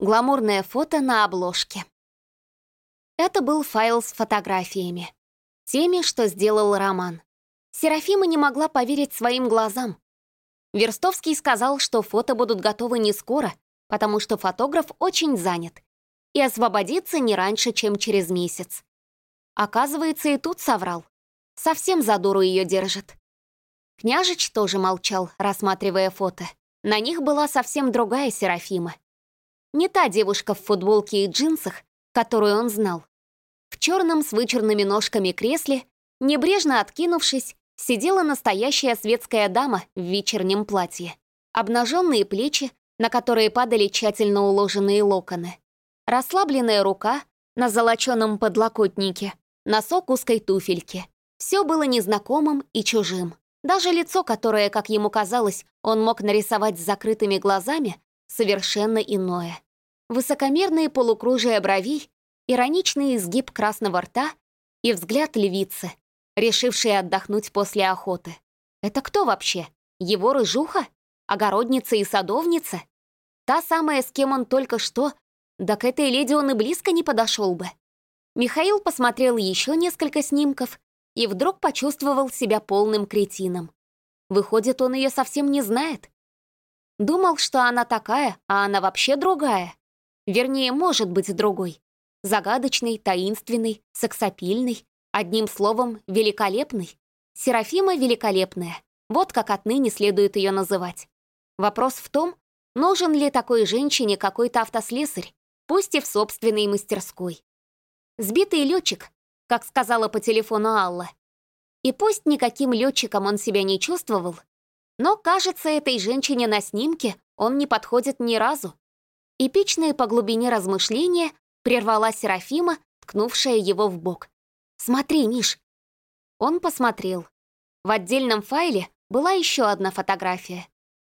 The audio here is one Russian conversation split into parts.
Гламурное фото на обложке. Это был файл с фотографиями. Теми, что сделал Роман. Серафима не могла поверить своим глазам. Верстовский сказал, что фото будут готовы не скоро, потому что фотограф очень занят и освободится не раньше, чем через месяц. Оказывается, и тут соврал. Совсем за дуру ее держит. Княжич тоже молчал, рассматривая фото. На них была совсем другая Серафима. Не та девушка в футболке и джинсах, которую он знал. В черном с вычурными ножками кресле, небрежно откинувшись, сидела настоящая светская дама в вечернем платье. Обнаженные плечи, на которые падали тщательно уложенные локоны. Расслабленная рука на золоченом подлокотнике, носок узкой туфельки. Все было незнакомым и чужим. Даже лицо, которое, как ему казалось, он мог нарисовать с закрытыми глазами, совершенно иное. Высокомерные полукружия бровей, ироничный изгиб красного рта и взгляд львицы, решившей отдохнуть после охоты. Это кто вообще? Его рыжуха? Огородница и садовница? Та самая, с кем он только что... Да к этой леди он и близко не подошел бы. Михаил посмотрел еще несколько снимков и вдруг почувствовал себя полным кретином. Выходит, он ее совсем не знает. Думал, что она такая, а она вообще другая. Вернее, может быть другой. Загадочный, таинственный, сексапильный. Одним словом, великолепный. Серафима великолепная. Вот как отныне следует ее называть. Вопрос в том, нужен ли такой женщине какой-то автослесарь, пусть и в собственной мастерской. Сбитый летчик, как сказала по телефону Алла. И пусть никаким летчиком он себя не чувствовал, но, кажется, этой женщине на снимке он не подходит ни разу. Эпичные по глубине размышления прервала Серафима, ткнувшая его в бок. «Смотри, Миш!» Он посмотрел. В отдельном файле была еще одна фотография.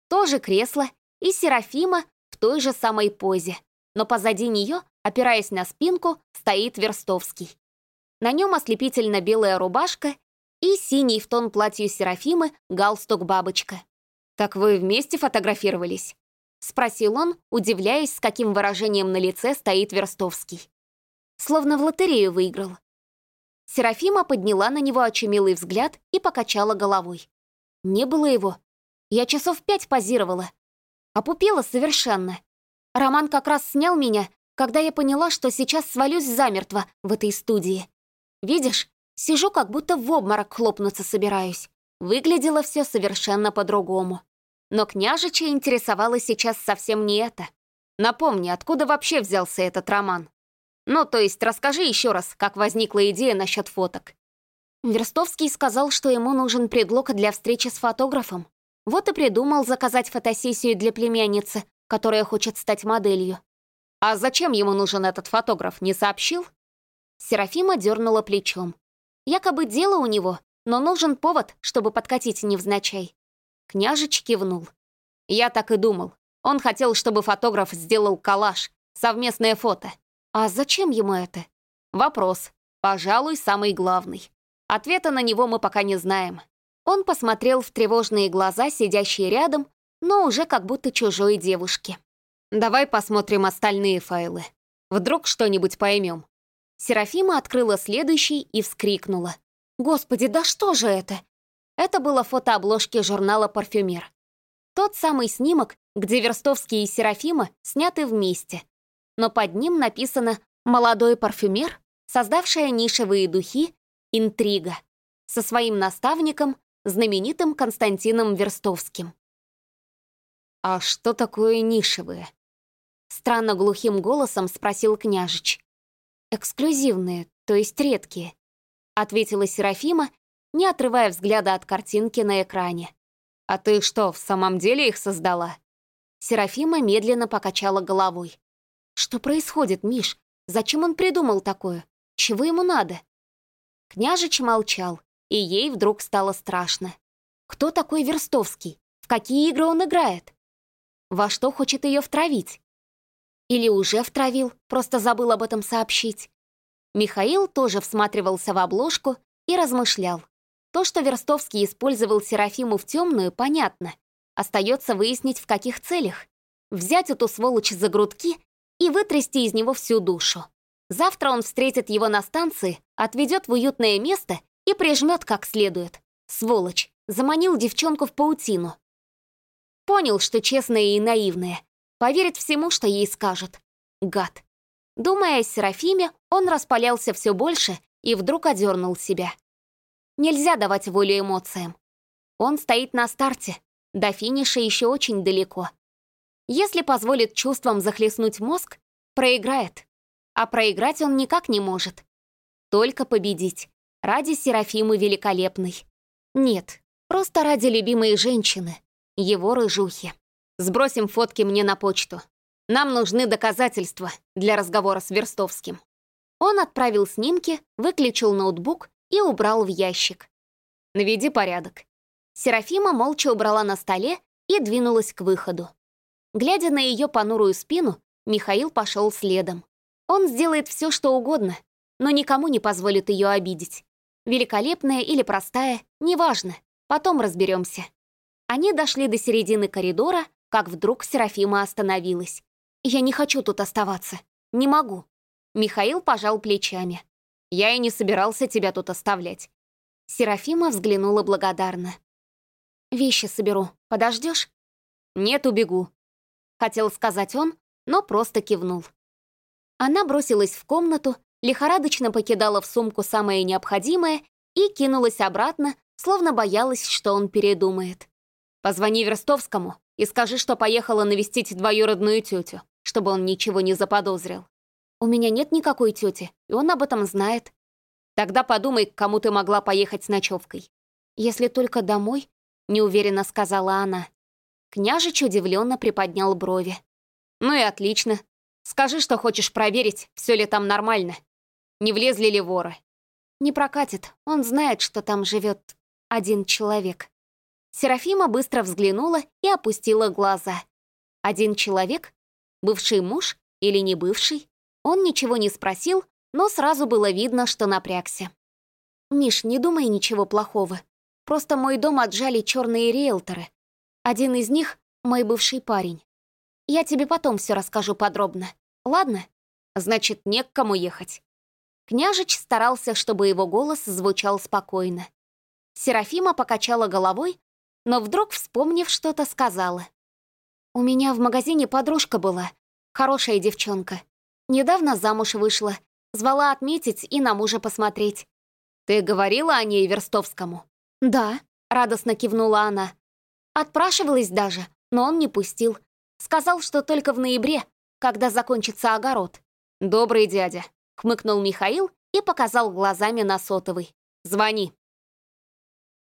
Тоже кресло и Серафима в той же самой позе, но позади нее, опираясь на спинку, стоит Верстовский. На нем ослепительно белая рубашка и синий в тон платью Серафимы галстук-бабочка. «Так вы вместе фотографировались?» — спросил он, удивляясь, с каким выражением на лице стоит Верстовский. Словно в лотерею выиграл. Серафима подняла на него очумелый взгляд и покачала головой. Не было его. Я часов пять позировала. Опупела совершенно. Роман как раз снял меня, когда я поняла, что сейчас свалюсь замертво в этой студии. Видишь, Сижу, как будто в обморок хлопнуться собираюсь. Выглядело все совершенно по-другому. Но княжича интересовало сейчас совсем не это. Напомни, откуда вообще взялся этот роман? Ну, то есть, расскажи еще раз, как возникла идея насчет фоток. Верстовский сказал, что ему нужен предлог для встречи с фотографом. Вот и придумал заказать фотосессию для племянницы, которая хочет стать моделью. А зачем ему нужен этот фотограф, не сообщил? Серафима дернула плечом. Якобы дело у него, но нужен повод, чтобы подкатить невзначай. Княжич кивнул. Я так и думал. Он хотел, чтобы фотограф сделал коллаж, совместное фото. А зачем ему это? Вопрос. Пожалуй, самый главный. Ответа на него мы пока не знаем. Он посмотрел в тревожные глаза, сидящие рядом, но уже как будто чужой девушки. «Давай посмотрим остальные файлы. Вдруг что-нибудь поймем. Серафима открыла следующий и вскрикнула. «Господи, да что же это?» Это было фото обложки журнала «Парфюмер». Тот самый снимок, где Верстовский и Серафима сняты вместе. Но под ним написано «Молодой парфюмер, создавшая нишевые духи, интрига» со своим наставником, знаменитым Константином Верстовским. «А что такое нишевые?» Странно глухим голосом спросил княжич. «Эксклюзивные, то есть редкие», — ответила Серафима, не отрывая взгляда от картинки на экране. «А ты что, в самом деле их создала?» Серафима медленно покачала головой. «Что происходит, Миш? Зачем он придумал такое? Чего ему надо?» Княжич молчал, и ей вдруг стало страшно. Кто такой Верстовский? В какие игры он играет? Во что хочет ее втравить? Или уже втравил, просто забыл об этом сообщить. Михаил тоже всматривался в обложку и размышлял. То, что Верстовский использовал Серафиму в темную, понятно. Остается выяснить, в каких целях. Взять эту сволочь за грудки и вытрясти из него всю душу. Завтра он встретит его на станции, отведет в уютное место и прижмет как следует. Сволочь, заманил девчонку в паутину. Понял, что честная и наивная. Поверит всему, что ей скажет. Гад. Думая о Серафиме, он распалялся все больше и вдруг одернул себя. Нельзя давать волю эмоциям. Он стоит на старте, до финиша еще очень далеко. Если позволит чувствам захлестнуть мозг, проиграет. А проиграть он никак не может. Только победить. Ради Серафимы Великолепной. Нет, просто ради любимой женщины, его рыжухи. Сбросим фотки мне на почту. Нам нужны доказательства для разговора с Верстовским. Он отправил снимки, выключил ноутбук и убрал в ящик. «Наведи порядок». Серафима молча убрала на столе и двинулась к выходу. Глядя на ее понурую спину, Михаил пошел следом. Он сделает все, что угодно, но никому не позволит ее обидеть. Великолепная или простая, неважно, потом разберемся. Они дошли до середины коридора, как вдруг Серафима остановилась. «Я не хочу тут оставаться. Не могу». Михаил пожал плечами. «Я и не собирался тебя тут оставлять». Серафима взглянула благодарно. «Вещи соберу. Подождешь?» «Нет, убегу», — хотел сказать он, но просто кивнул. Она бросилась в комнату, лихорадочно покидала в сумку самое необходимое и кинулась обратно, словно боялась, что он передумает. «Позвони Верстовскому и скажи, что поехала навестить двоюродную тетю, чтобы он ничего не заподозрил. У меня нет никакой тети, и он об этом знает. Тогда подумай, к кому ты могла поехать с ночевкой. Если только домой, неуверенно сказала она. Княжич удивленно приподнял брови. Ну и отлично. Скажи, что хочешь проверить, все ли там нормально. Не влезли ли воры? Не прокатит, он знает, что там живет один человек. Серафима быстро взглянула и опустила глаза. Один человек? Бывший муж или не бывший? Он ничего не спросил, но сразу было видно, что напрягся. «Миш, не думай ничего плохого. Просто мой дом отжали черные риэлторы. Один из них — мой бывший парень. Я тебе потом все расскажу подробно. Ладно? Значит, не к кому ехать. Княжич старался, чтобы его голос звучал спокойно. Серафима покачала головой, но вдруг, вспомнив что-то, сказала. «У меня в магазине подружка была, хорошая девчонка. Недавно замуж вышла, звала отметить и на мужа посмотреть. Ты говорила о ней Верстовскому?» «Да», — радостно кивнула она. Отпрашивалась даже, но он не пустил. Сказал, что только в ноябре, когда закончится огород. «Добрый дядя», — хмыкнул Михаил и показал глазами на сотовый. «Звони».